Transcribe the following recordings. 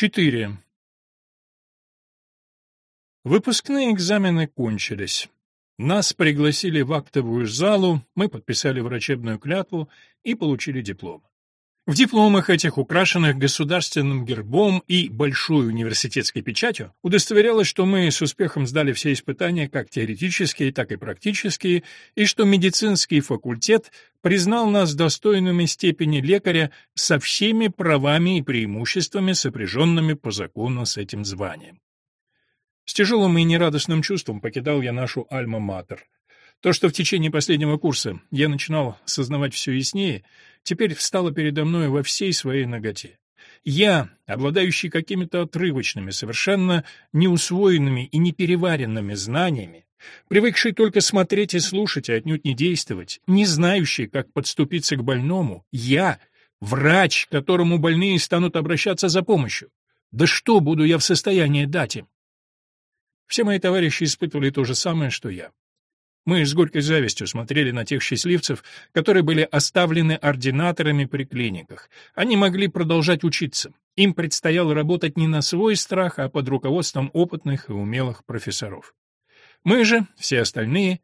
4. Выпускные экзамены кончились. Нас пригласили в актовую залу, мы подписали врачебную клятву и получили диплом. В дипломах этих, украшенных государственным гербом и большой университетской печатью, удостоверялось, что мы с успехом сдали все испытания, как теоретические, так и практические, и что медицинский факультет признал нас достойными степени лекаря со всеми правами и преимуществами, сопряженными по закону с этим званием. С тяжелым и нерадостным чувством покидал я нашу альма-матер. То, что в течение последнего курса я начинал сознавать все яснее, теперь встало передо мной во всей своей ноготе. Я, обладающий какими-то отрывочными, совершенно неусвоенными и непереваренными знаниями, привыкший только смотреть и слушать, а отнюдь не действовать, не знающий, как подступиться к больному, я, врач, к которому больные станут обращаться за помощью. Да что буду я в состоянии дать им? Все мои товарищи испытывали то же самое, что я. Мы с горькой завистью смотрели на тех счастливцев, которые были оставлены ординаторами при клиниках. Они могли продолжать учиться. Им предстояло работать не на свой страх, а под руководством опытных и умелых профессоров. Мы же, все остальные,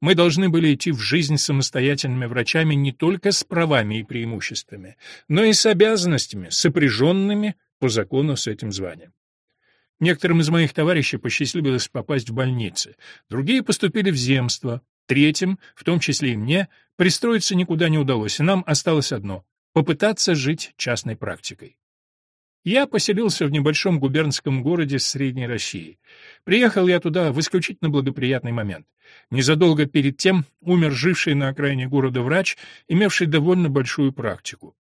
мы должны были идти в жизнь самостоятельными врачами не только с правами и преимуществами, но и с обязанностями, сопряженными по закону с этим званием. Некоторым из моих товарищей посчастливилось попасть в больницы, другие поступили в земство, третьим, в том числе и мне, пристроиться никуда не удалось, и нам осталось одно — попытаться жить частной практикой. Я поселился в небольшом губернском городе Средней России. Приехал я туда в исключительно благоприятный момент. Незадолго перед тем умер живший на окраине города врач, имевший довольно большую практику.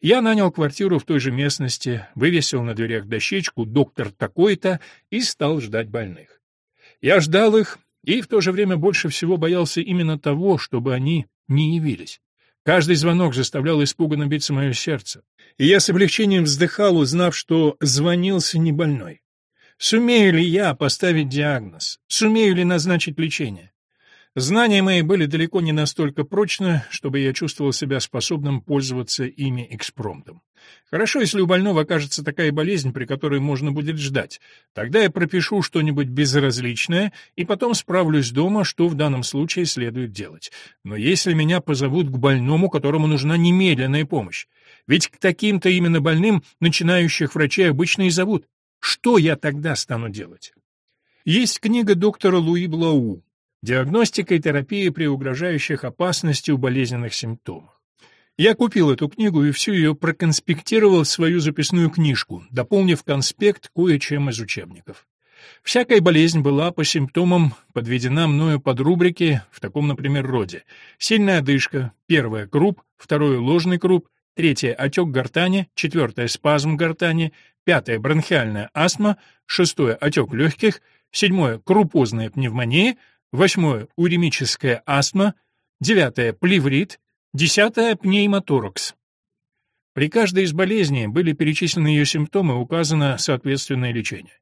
Я нанял квартиру в той же местности, вывесил на дверях дощечку «Доктор такой-то» и стал ждать больных. Я ждал их и в то же время больше всего боялся именно того, чтобы они не явились. Каждый звонок заставлял испуганно биться мое сердце. И я с облегчением вздыхал, узнав, что звонился не больной. Сумею ли я поставить диагноз? Сумею ли назначить лечение? Знания мои были далеко не настолько прочны, чтобы я чувствовал себя способным пользоваться ими экспромтом. Хорошо, если у больного окажется такая болезнь, при которой можно будет ждать. Тогда я пропишу что-нибудь безразличное и потом справлюсь дома, что в данном случае следует делать. Но если меня позовут к больному, которому нужна немедленная помощь, ведь к таким-то именно больным начинающих врачей обычно и зовут, что я тогда стану делать? Есть книга доктора Луи Блау Диагностика и терапия при угрожающих опасностью болезненных симптомах. Я купил эту книгу и всю ее проконспектировал в свою записную книжку, дополнив конспект кое-чем из учебников. Всякая болезнь была по симптомам подведена мною под рубрики в таком, например, роде. Сильная одышка, первое — круп, второе — ложный круп, третье — отек гортани, четвертое — спазм гортани, пятое — бронхиальная астма, шестое — отек легких, седьмое — крупозная пневмония, Восьмое – уремическая астма. Девятое – плеврит. Десятое – пневмоторакс. При каждой из болезней были перечислены ее симптомы, указано соответственное лечение.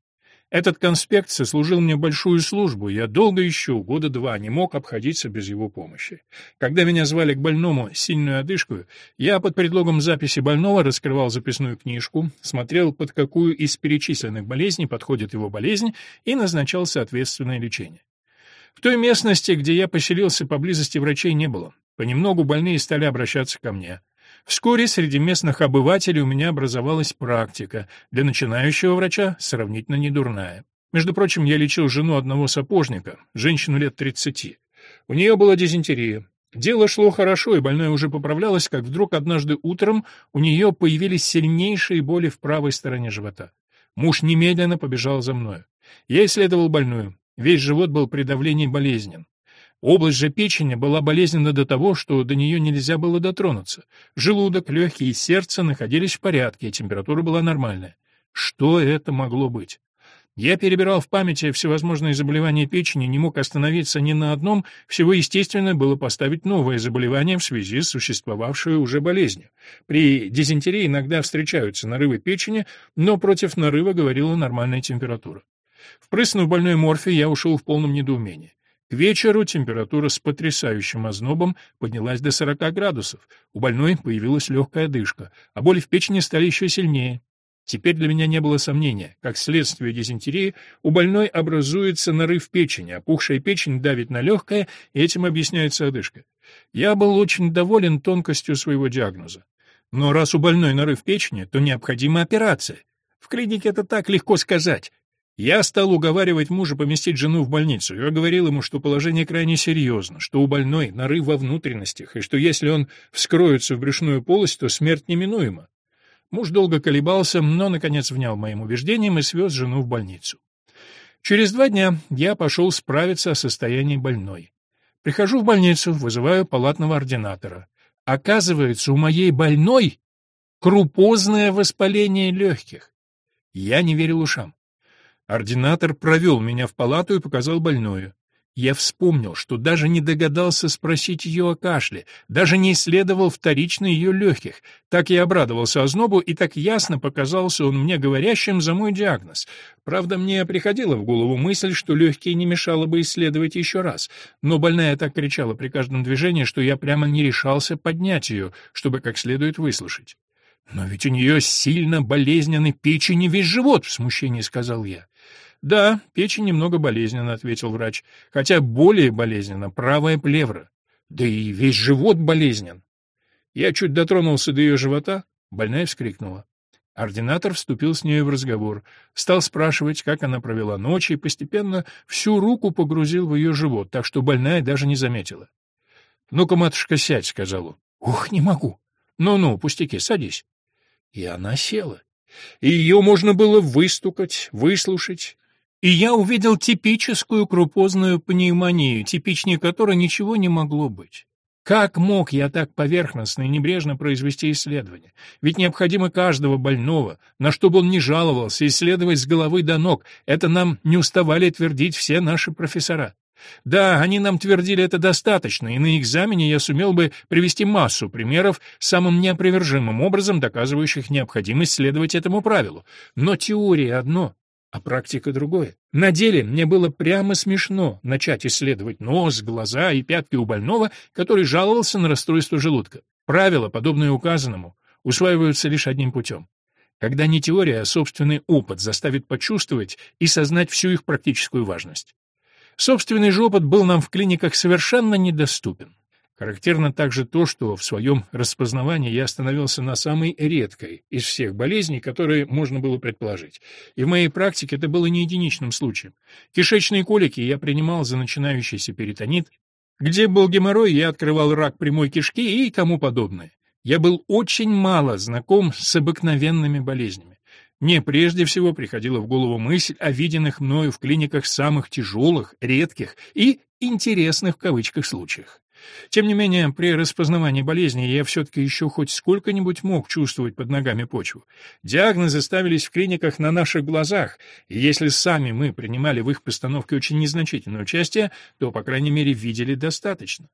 Этот конспект сослужил мне большую службу, я долго еще, года два, не мог обходиться без его помощи. Когда меня звали к больному сильную одышку, я под предлогом записи больного раскрывал записную книжку, смотрел, под какую из перечисленных болезней подходит его болезнь и назначал соответственное лечение. В той местности, где я поселился, поблизости врачей не было. Понемногу больные стали обращаться ко мне. Вскоре среди местных обывателей у меня образовалась практика, для начинающего врача сравнительно недурная. Между прочим, я лечил жену одного сапожника, женщину лет 30. У нее была дизентерия. Дело шло хорошо, и больная уже поправлялась, как вдруг однажды утром у нее появились сильнейшие боли в правой стороне живота. Муж немедленно побежал за мною. Я исследовал больную. Весь живот был при давлении болезнен. Область же печени была болезненна до того, что до нее нельзя было дотронуться. Желудок, легкие и сердце находились в порядке, температура была нормальная. Что это могло быть? Я перебирал в памяти всевозможные заболевания печени, не мог остановиться ни на одном, всего естественно было поставить новое заболевание в связи с существовавшей уже болезнью. При дизентерии иногда встречаются нарывы печени, но против нарыва говорила нормальная температура. Впрыснув больной морфий, я ушел в полном недоумении. К вечеру температура с потрясающим ознобом поднялась до 40 градусов. У больной появилась легкая одышка, а боли в печени стали еще сильнее. Теперь для меня не было сомнения. Как следствие дизентерии, у больной образуется нарыв печени, опухшая печень давит на легкое, и этим объясняется одышка. Я был очень доволен тонкостью своего диагноза. Но раз у больной нарыв печени, то необходима операция. В клинике это так легко сказать. Я стал уговаривать мужа поместить жену в больницу. Я говорил ему, что положение крайне серьезно, что у больной нарыв во внутренностях, и что если он вскроется в брюшную полость, то смерть неминуема. Муж долго колебался, но, наконец, внял моим убеждениям и свез жену в больницу. Через два дня я пошел справиться о состоянии больной. Прихожу в больницу, вызываю палатного ординатора. Оказывается, у моей больной крупозное воспаление легких. Я не верил ушам. Ординатор провел меня в палату и показал больную. Я вспомнил, что даже не догадался спросить ее о кашле, даже не исследовал вторично ее легких. Так я обрадовался ознобу, и так ясно показался он мне говорящим за мой диагноз. Правда, мне приходила в голову мысль, что легкие не мешало бы исследовать еще раз, но больная так кричала при каждом движении, что я прямо не решался поднять ее, чтобы как следует выслушать. «Но ведь у нее сильно болезненный печень и весь живот», — в смущении сказал я. «Да, печень немного болезненна», — ответил врач, «хотя более болезненна правая плевра. Да и весь живот болезнен». Я чуть дотронулся до ее живота, больная вскрикнула. Ординатор вступил с нею в разговор, стал спрашивать, как она провела ночь, и постепенно всю руку погрузил в ее живот, так что больная даже не заметила. «Ну-ка, матушка, сядь», — сказал он. «Ух, не могу». «Ну-ну, пустяки, садись». И она села. И ее можно было выстукать, выслушать, и я увидел типическую крупозную пневмонию, типичнее которой ничего не могло быть. Как мог я так поверхностно и небрежно произвести исследование? Ведь необходимо каждого больного, на что бы он ни жаловался, исследовать с головы до ног. Это нам не уставали твердить все наши профессора. Да, они нам твердили это достаточно, и на экзамене я сумел бы привести массу примеров, самым неопровержимым образом доказывающих необходимость следовать этому правилу. Но теория одно, а практика другое. На деле мне было прямо смешно начать исследовать нос, глаза и пятки у больного, который жаловался на расстройство желудка. Правила, подобные указанному, усваиваются лишь одним путем. Когда не теория, а собственный опыт заставит почувствовать и сознать всю их практическую важность. Собственный же опыт был нам в клиниках совершенно недоступен. Характерно также то, что в своем распознавании я остановился на самой редкой из всех болезней, которые можно было предположить. И в моей практике это было не единичным случаем. Кишечные колики я принимал за начинающийся перитонит, где был геморрой, я открывал рак прямой кишки и тому подобное. Я был очень мало знаком с обыкновенными болезнями. Мне прежде всего приходила в голову мысль о виденных мною в клиниках самых тяжелых, редких и «интересных» в кавычках случаях. Тем не менее, при распознавании болезни я все-таки еще хоть сколько-нибудь мог чувствовать под ногами почву. Диагнозы ставились в клиниках на наших глазах, и если сами мы принимали в их постановке очень незначительное участие, то, по крайней мере, видели достаточно.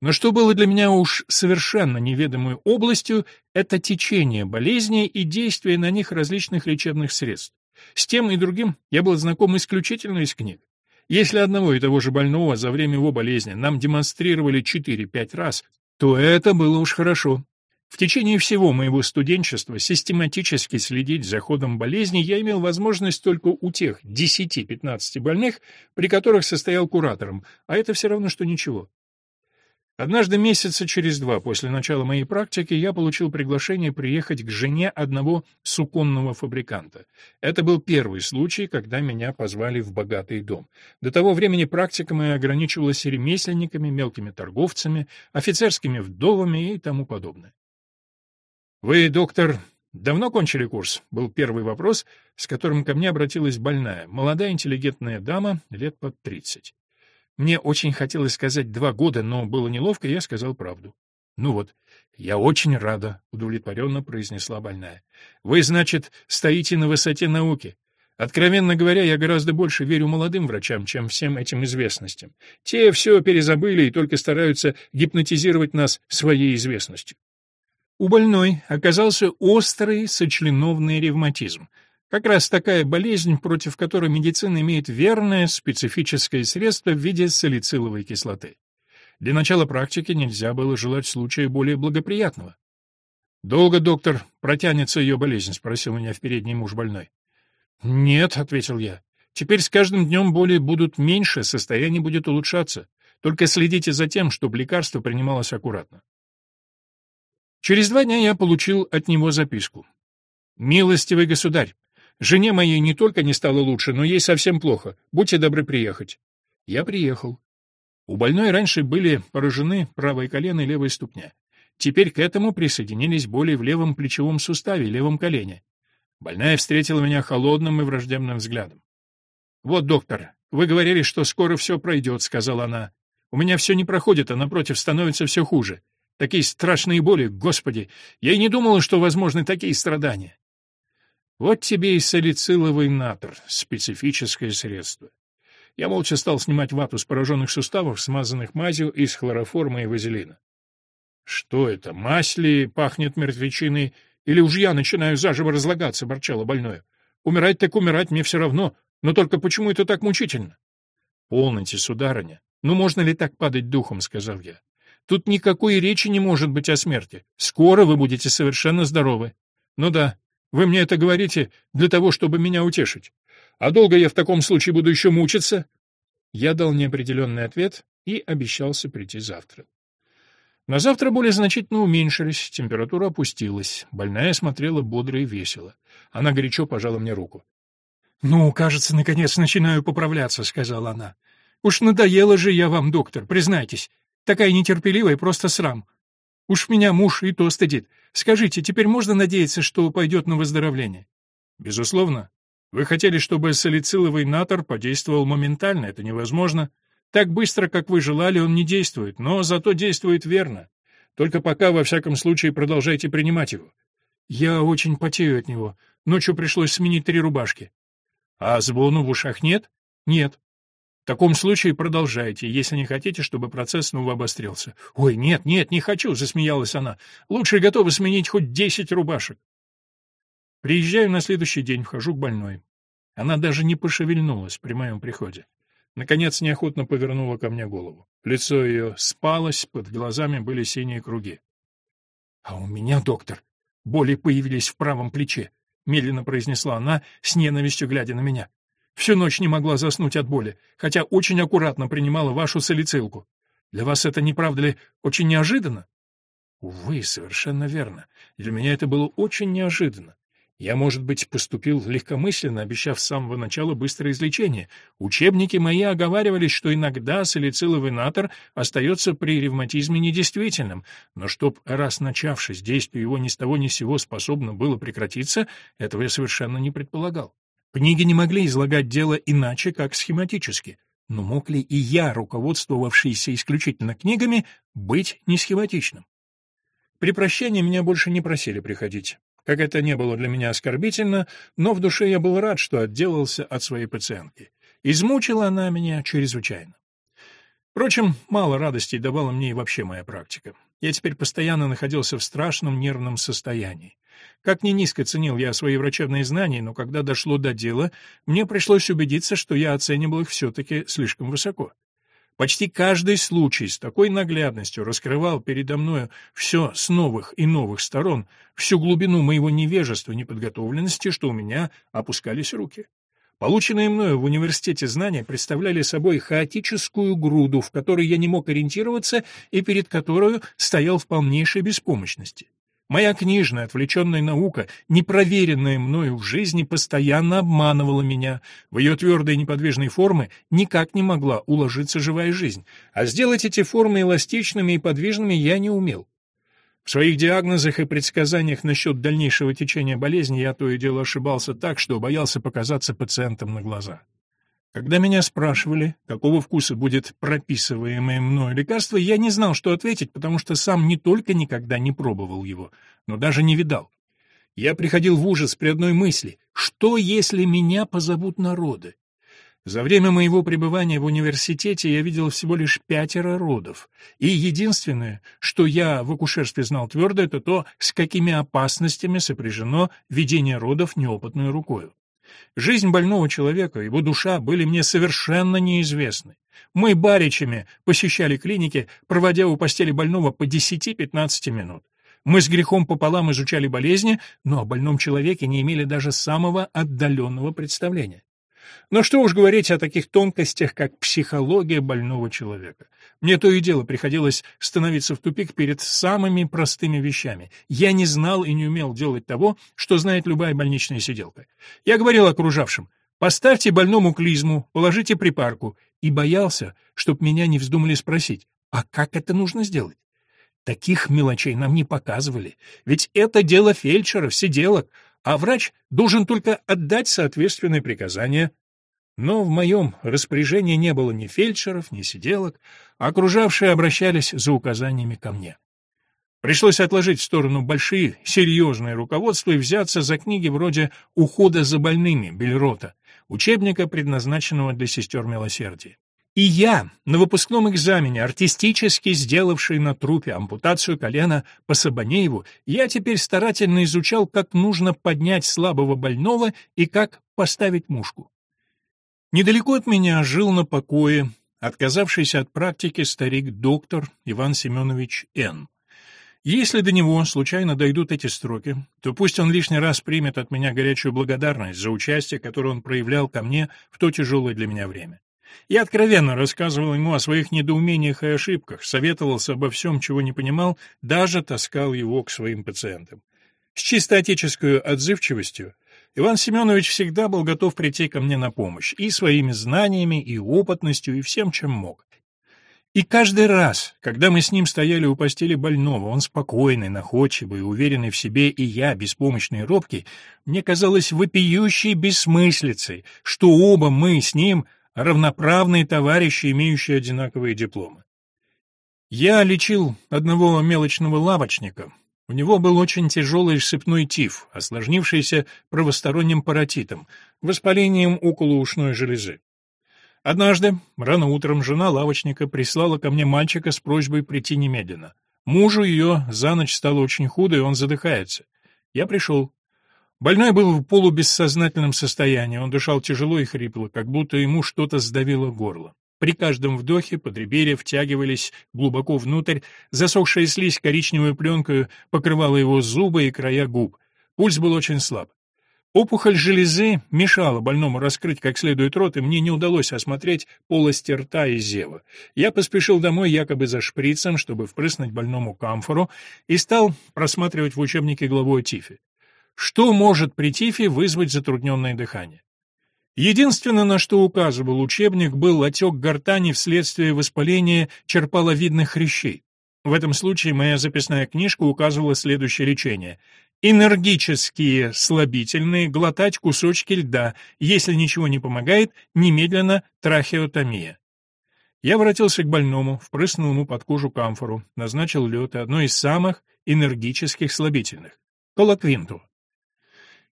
Но что было для меня уж совершенно неведомой областью, это течение болезни и действие на них различных лечебных средств. С тем и другим я был знаком исключительно из книг. Если одного и того же больного за время его болезни нам демонстрировали 4-5 раз, то это было уж хорошо. В течение всего моего студенчества систематически следить за ходом болезни я имел возможность только у тех 10-15 больных, при которых состоял куратором, а это все равно, что ничего. Однажды месяца через два после начала моей практики я получил приглашение приехать к жене одного суконного фабриканта. Это был первый случай, когда меня позвали в богатый дом. До того времени практика моя ограничивалась ремесленниками, мелкими торговцами, офицерскими вдовами и тому подобное. «Вы, доктор, давно кончили курс?» — был первый вопрос, с которым ко мне обратилась больная, молодая интеллигентная дама, лет под тридцать. Мне очень хотелось сказать два года, но было неловко, и я сказал правду. «Ну вот, я очень рада», — удовлетворенно произнесла больная. «Вы, значит, стоите на высоте науки. Откровенно говоря, я гораздо больше верю молодым врачам, чем всем этим известностям. Те все перезабыли и только стараются гипнотизировать нас своей известностью». У больной оказался острый сочленовный ревматизм — как раз такая болезнь, против которой медицина имеет верное специфическое средство в виде салициловой кислоты. Для начала практики нельзя было желать случая более благоприятного. «Долго, доктор, протянется ее болезнь?» — спросил меня в передний муж больной. «Нет», — ответил я. «Теперь с каждым днем боли будут меньше, состояние будет улучшаться. Только следите за тем, чтобы лекарство принималось аккуратно». Через два дня я получил от него записку. «Милостивый государь, жене моей не только не стало лучше, но ей совсем плохо. Будьте добры приехать». Я приехал. У больной раньше были поражены правое колено и левая ступня. Теперь к этому присоединились боли в левом плечевом суставе и левом колене. Больная встретила меня холодным и враждебным взглядом. «Вот, доктор, вы говорили, что скоро все пройдет», — сказала она. «У меня все не проходит, а напротив становится все хуже. Такие страшные боли, господи! Я и не думала, что возможны такие страдания». Вот тебе и салициловый натр, специфическое средство. Я молча стал снимать вату с пораженных суставов, смазанных мазью из хлороформа и вазелина. «Что это, мазь ли пахнет мертвечиной, или уж я начинаю заживо разлагаться?» — борчало больное. «Умирать так умирать мне все равно, но только почему это так мучительно?» «Полноте, сударыня. Ну можно ли так падать духом?» — сказал я. «Тут никакой речи не может быть о смерти. Скоро вы будете совершенно здоровы. Ну да, вы мне это говорите для того, чтобы меня утешить. А долго я в таком случае буду еще мучиться?» Я дал неопределенный ответ и обещался прийти завтра. На завтра боли значительно уменьшились, температура опустилась. Больная смотрела бодро и весело. Она горячо пожала мне руку. «Ну, кажется, наконец начинаю поправляться», — сказала она. «Уж надоела же я вам, доктор, признайтесь. Такая нетерпеливая, просто срам. Уж меня муж и то стыдит. Скажите, теперь можно надеяться, что пойдет на выздоровление?» «Безусловно. Вы хотели, чтобы салициловый натор подействовал моментально, это невозможно. Так быстро, как вы желали, он не действует, но зато действует верно. Только пока, во всяком случае, продолжайте принимать его. Я очень потею от него. Ночью пришлось сменить три рубашки. А звону в ушах нет? Нет. В таком случае продолжайте, если не хотите, чтобы процесс снова обострился. Ой, нет, нет, не хочу, засмеялась она. Лучше готова сменить хоть десять рубашек. Приезжаю на следующий день, вхожу к больной. Она даже не пошевельнулась при моем приходе. Наконец неохотно повернула ко мне голову. Лицо ее спалось, под глазами были синие круги. — А у меня, доктор, боли появились в правом плече, — медленно произнесла она, с ненавистью глядя на меня. Всю ночь не могла заснуть от боли, хотя очень аккуратно принимала вашу салицилку. Для вас это, не правда ли, очень неожиданно? Увы, совершенно верно. Для меня это было очень неожиданно. Я, может быть, поступил легкомысленно, обещав с самого начала быстрое излечение. Учебники мои оговаривались, что иногда салициловый натор остается при ревматизме недействительным, но чтоб, раз начавшись, действие его ни с того ни с сего способно было прекратиться, этого я совершенно не предполагал. Книги не могли излагать дело иначе, как схематически. Но мог ли и я, руководствовавшийся исключительно книгами, быть не схематичным? При прощании меня больше не просили приходить. Как это не было для меня оскорбительно, но в душе я был рад, что отделался от своей пациентки. Измучила она меня чрезвычайно. Впрочем, мало радостей давала мне и вообще моя практика. Я теперь постоянно находился в страшном нервном состоянии. Как ни низко ценил я свои врачебные знания, но когда дошло до дела, мне пришлось убедиться, что я оценивал их все-таки слишком высоко. Почти каждый случай с такой наглядностью раскрывал передо мною все с новых и новых сторон, всю глубину моего невежества, неподготовленности, что у меня опускались руки. Полученные мною в университете знания представляли собой хаотическую груду, в которой я не мог ориентироваться и перед которой стоял в полнейшей беспомощности. Моя книжная, отвлеченная наука, непроверенная мною в жизни, постоянно обманывала меня. В ее твердой неподвижной формы никак не могла уложиться живая жизнь, а сделать эти формы эластичными и подвижными я не умел. В своих диагнозах и предсказаниях насчет дальнейшего течения болезни я то и дело ошибался так, что боялся показаться пациентам на глаза. Когда меня спрашивали, какого вкуса будет прописываемое мною лекарство, я не знал, что ответить, потому что сам не только никогда не пробовал его, но даже не видал. Я приходил в ужас при одной мысли — что, если меня позовут народы? За время моего пребывания в университете я видел всего лишь пятеро родов, и единственное, что я в акушерстве знал твердо, это то, с какими опасностями сопряжено ведение родов неопытной рукою. Жизнь больного человека, его душа были мне совершенно неизвестны. Мы баричами посещали клиники, проводя у постели больного по 10-15 минут. Мы с грехом пополам изучали болезни, но о больном человеке не имели даже самого отдаленного представления. Но что уж говорить о таких тонкостях, как психология больного человека. Мне то и дело приходилось становиться в тупик перед самыми простыми вещами. Я не знал и не умел делать того, что знает любая больничная сиделка. Я говорил окружавшим, поставьте больному клизму, положите припарку, и боялся, чтоб меня не вздумали спросить, а как это нужно сделать? Таких мелочей нам не показывали, ведь это дело фельдшеров, сиделок, а врач должен только отдать соответственные приказания. Но в моем распоряжении не было ни фельдшеров, ни сиделок, а окружавшие обращались за указаниями ко мне. Пришлось отложить в сторону большие, серьезные руководства и взяться за книги вроде «Ухода за больными» Бельрота, учебника, предназначенного для сестер милосердия. И я, на выпускном экзамене, артистически сделавший на трупе ампутацию колена по Сабанееву, я теперь старательно изучал, как нужно поднять слабого больного и как поставить мушку. Недалеко от меня жил на покое отказавшийся от практики старик-доктор Иван Семенович Н. Если до него случайно дойдут эти строки, то пусть он лишний раз примет от меня горячую благодарность за участие, которое он проявлял ко мне в то тяжелое для меня время. Я откровенно рассказывал ему о своих недоумениях и ошибках, советовался обо всем, чего не понимал, даже таскал его к своим пациентам. С чисто отеческой отзывчивостью Иван Семенович всегда был готов прийти ко мне на помощь и своими знаниями, и опытностью, и всем, чем мог. И каждый раз, когда мы с ним стояли у постели больного, он спокойный, находчивый, уверенный в себе, и я, беспомощный и робкий, мне казалось вопиющей бессмыслицей, что оба мы с ним — равноправные товарищи, имеющие одинаковые дипломы. Я лечил одного мелочного лавочника. У него был очень тяжелый сыпной тиф, осложнившийся правосторонним паротитом, воспалением околоушной железы. Однажды, рано утром, жена лавочника прислала ко мне мальчика с просьбой прийти немедленно. Мужу ее за ночь стало очень худо, и он задыхается. Я пришел. Больной был в полубессознательном состоянии, он дышал тяжело и хрипло, как будто ему что-то сдавило горло. При каждом вдохе подреберья втягивались глубоко внутрь, засохшая слизь коричневой пленкой покрывала его зубы и края губ. Пульс был очень слаб. Опухоль железы мешала больному раскрыть как следует рот, и мне не удалось осмотреть полости рта и зева. Я поспешил домой якобы за шприцем, чтобы впрыснуть больному камфору, и стал просматривать в учебнике главу о тифе. Что может при тифе вызвать затрудненное дыхание? Единственное, на что указывал учебник, был отек гортани вследствие воспаления черпаловидных хрящей. В этом случае моя записная книжка указывала следующее лечение. Энергические слабительные, глотать кусочки льда, если ничего не помогает, немедленно трахеотомия. Я воротился к больному, впрыснул ему под кожу камфору, назначил лед и одно из самых энергических слабительных — колоквинту.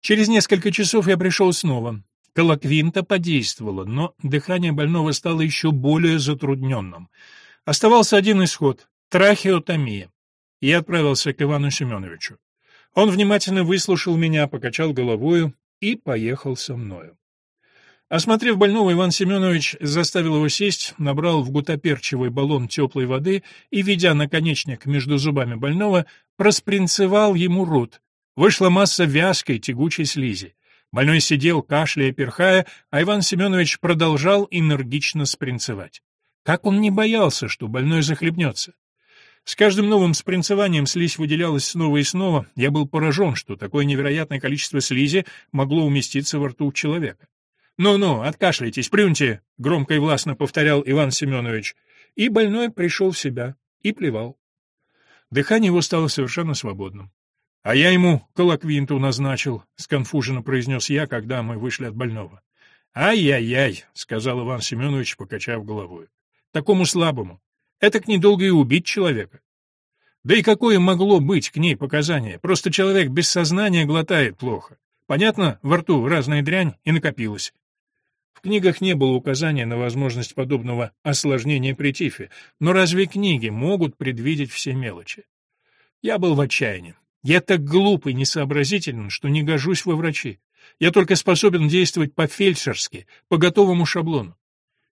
Через несколько часов я пришел снова. Колоквинта подействовала, но дыхание больного стало еще более затрудненным. Оставался один исход — трахеотомия. Я отправился к Ивану Семеновичу. Он внимательно выслушал меня, покачал головою и поехал со мною. Осмотрев больного, Иван Семенович заставил его сесть, набрал в гутоперчивый баллон теплой воды и, ведя наконечник между зубами больного, проспринцевал ему рот, Вышла масса вязкой, тягучей слизи. Больной сидел, кашляя, перхая, а Иван Семенович продолжал энергично спринцевать. Как он не боялся, что больной захлебнется? С каждым новым спринцеванием слизь выделялась снова и снова. Я был поражен, что такое невероятное количество слизи могло уместиться во рту человека. «Ну-ну, откашляйтесь, плюньте!» — громко и властно повторял Иван Семенович. И больной пришел в себя и плевал. Дыхание его стало совершенно свободным. «А я ему колоквинту назначил», — сконфуженно произнес я, когда мы вышли от больного. «Ай-яй-яй», — сказал Иван Семенович, покачав головой. «Такому слабому. Это к недолго и убить человека». Да и какое могло быть к ней показание? Просто человек без сознания глотает плохо. Понятно, во рту разная дрянь и накопилась. В книгах не было указания на возможность подобного осложнения при тифе, но разве книги могут предвидеть все мелочи? Я был в отчаянии. Я так глуп и несообразителен, что не гожусь во врачи. Я только способен действовать по-фельдшерски, по готовому шаблону.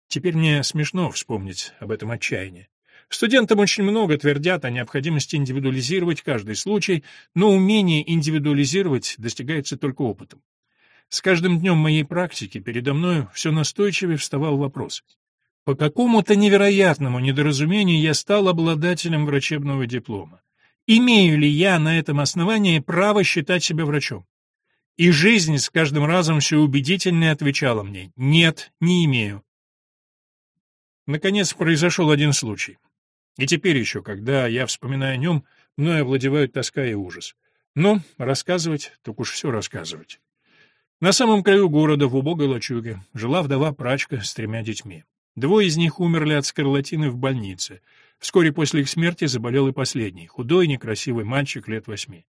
Теперь мне смешно вспомнить об этом отчаянии. Студентам очень много твердят о необходимости индивидуализировать каждый случай, но умение индивидуализировать достигается только опытом. С каждым днем моей практики передо мной все настойчивее вставал вопрос. По какому-то невероятному недоразумению я стал обладателем врачебного диплома. Имею ли я на этом основании право считать себя врачом? И жизнь с каждым разом все убедительнее отвечала мне «нет, не имею». Наконец произошел один случай. И теперь еще, когда я вспоминаю о нем, мной овладевают тоска и ужас. Но рассказывать, так уж все рассказывать. На самом краю города, в убогой лачуге, жила вдова-прачка с тремя детьми. Двое из них умерли от скарлатины в больнице. Вскоре после их смерти заболел и последний, худой, некрасивый мальчик лет восьми.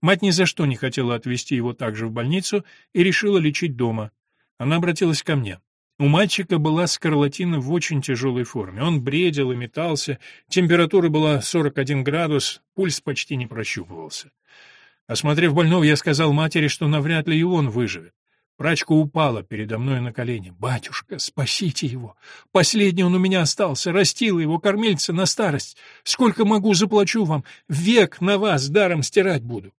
Мать ни за что не хотела отвезти его также в больницу и решила лечить дома. Она обратилась ко мне. У мальчика была скарлатина в очень тяжелой форме. Он бредил и метался, температура была 41 градус, пульс почти не прощупывался. Осмотрев больного, я сказал матери, что навряд ли и он выживет. Прачка упала передо мной на колени. «Батюшка, спасите его! Последний он у меня остался, растила его кормильца на старость. Сколько могу, заплачу вам. Век на вас даром стирать буду».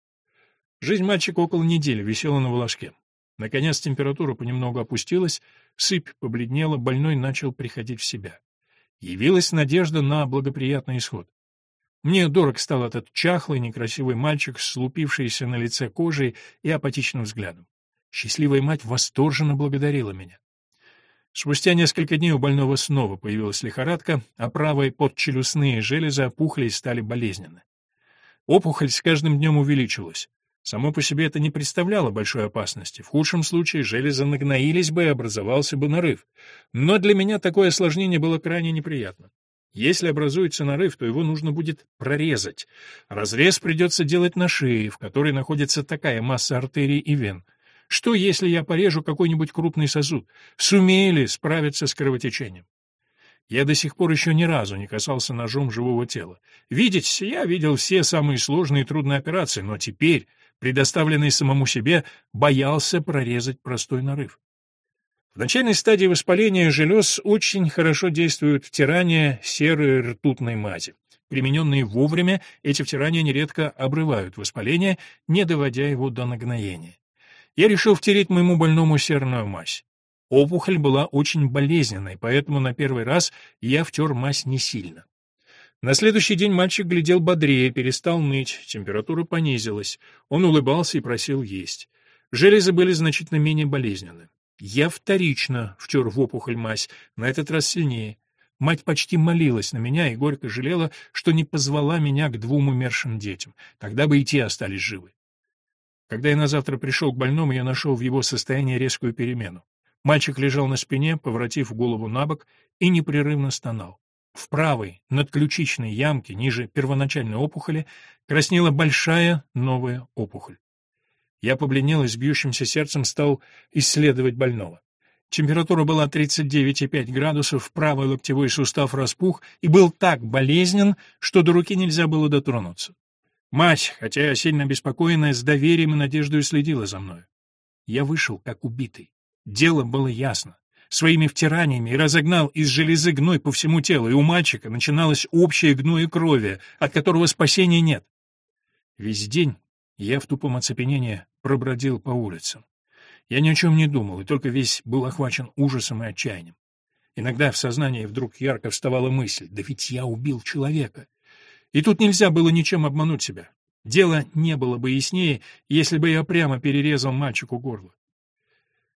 Жизнь мальчика около недели висела на волоске. Наконец температура понемногу опустилась, сыпь побледнела, больной начал приходить в себя. Явилась надежда на благоприятный исход. Мне дорог стал этот чахлый, некрасивый мальчик с лупившейся на лице кожей и апатичным взглядом. Счастливая мать восторженно благодарила меня. Спустя несколько дней у больного снова появилась лихорадка, а правые подчелюстные железы опухли и стали болезненны. Опухоль с каждым днем увеличилась. Само по себе это не представляло большой опасности. В худшем случае железы нагноились бы и образовался бы нарыв. Но для меня такое осложнение было крайне неприятно. Если образуется нарыв, то его нужно будет прорезать. Разрез придется делать на шее, в которой находится такая масса артерий и вен. Что, если я порежу какой-нибудь крупный сосуд? Сумею ли справиться с кровотечением? Я до сих пор еще ни разу не касался ножом живого тела. Видеть я видел все самые сложные и трудные операции, но теперь предоставленный самому себе, боялся прорезать простой нарыв. В начальной стадии воспаления желез очень хорошо действуют втирания серой ртутной мази. Примененные вовремя, эти втирания нередко обрывают воспаление, не доводя его до нагноения. Я решил втереть моему больному серную мазь. Опухоль была очень болезненной, поэтому на первый раз я втер мазь не сильно. На следующий день мальчик глядел бодрее, перестал ныть, температура понизилась. Он улыбался и просил есть. Железы были значительно менее болезненны. Я вторично втер в опухоль мазь, на этот раз сильнее. Мать почти молилась на меня и горько жалела, что не позвала меня к двум умершим детям. Тогда бы и те остались живы. Когда я на завтра пришел к больному, я нашел в его состоянии резкую перемену. Мальчик лежал на спине, поворотив голову на бок, и непрерывно стонал. В правой, надключичной ямке, ниже первоначальной опухоли, краснела большая новая опухоль. Я побледнел и с бьющимся сердцем стал исследовать больного. Температура была 39,5 градусов, правый локтевой сустав распух и был так болезнен, что до руки нельзя было дотронуться. Мать, хотя сильно обеспокоенная, с доверием и надеждой следила за мной. Я вышел, как убитый. Дело было ясно своими втираниями и разогнал из железы гной по всему телу, и у мальчика начиналось общее гное крови, от которого спасения нет. Весь день я в тупом оцепенении пробродил по улицам. Я ни о чем не думал, и только весь был охвачен ужасом и отчаянием. Иногда в сознании вдруг ярко вставала мысль, да ведь я убил человека. И тут нельзя было ничем обмануть себя. Дело не было бы яснее, если бы я прямо перерезал мальчику горло.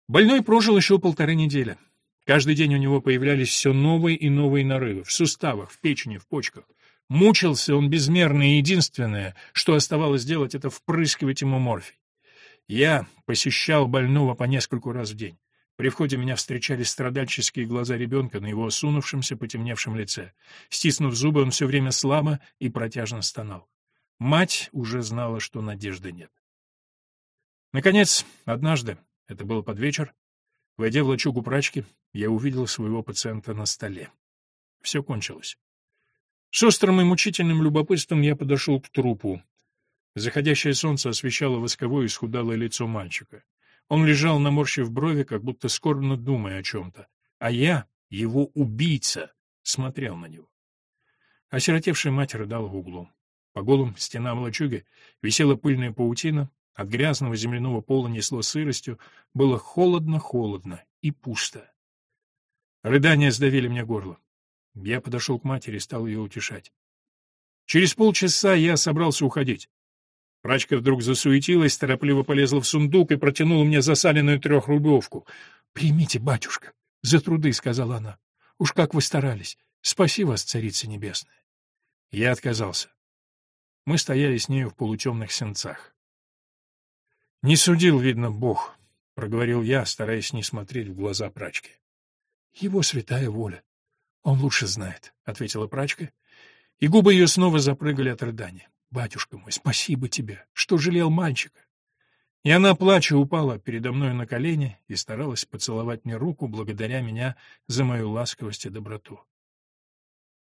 Больной прожил еще полторы недели. Каждый день у него появлялись все новые и новые нарывы в суставах, в печени, в почках. Мучился он безмерно, и единственное, что оставалось делать, это впрыскивать ему морфий. Я посещал больного по нескольку раз в день. При входе меня встречали страдальческие глаза ребенка на его осунувшемся, потемневшем лице. Стиснув зубы, он все время слабо и протяжно стонал. Мать уже знала, что надежды нет. Наконец, однажды, это было под вечер. Войдя в лачугу прачки, я увидел своего пациента на столе. Все кончилось. С острым и мучительным любопытством я подошел к трупу. Заходящее солнце освещало восковое и схудалое лицо мальчика. Он лежал, наморщив брови, как будто скорбно думая о чем-то. А я, его убийца, смотрел на него. Осиротевшая мать рыдала в углу. По голым стенам лачуги висела пыльная паутина, от грязного земляного пола несло сыростью, было холодно-холодно и пусто. Рыдания сдавили мне горло. Я подошел к матери и стал ее утешать. Через полчаса я собрался уходить. Прачка вдруг засуетилась, торопливо полезла в сундук и протянула мне засаленную трехрублевку. — Примите, батюшка, за труды, — сказала она. — Уж как вы старались. Спаси вас, царица небесная. Я отказался. Мы стояли с нею в полутемных сенцах. — Не судил, видно, Бог, — проговорил я, стараясь не смотреть в глаза прачки. — Его святая воля. Он лучше знает, — ответила прачка, и губы ее снова запрыгали от рыдания. Батюшка мой, спасибо тебе, что жалел мальчика. И она, плача, упала передо мной на колени и старалась поцеловать мне руку, благодаря меня за мою ласковость и доброту.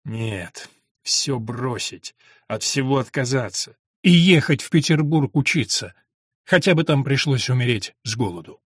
Нет, все бросить, от всего отказаться и ехать в Петербург учиться, хотя бы там пришлось умереть с голоду.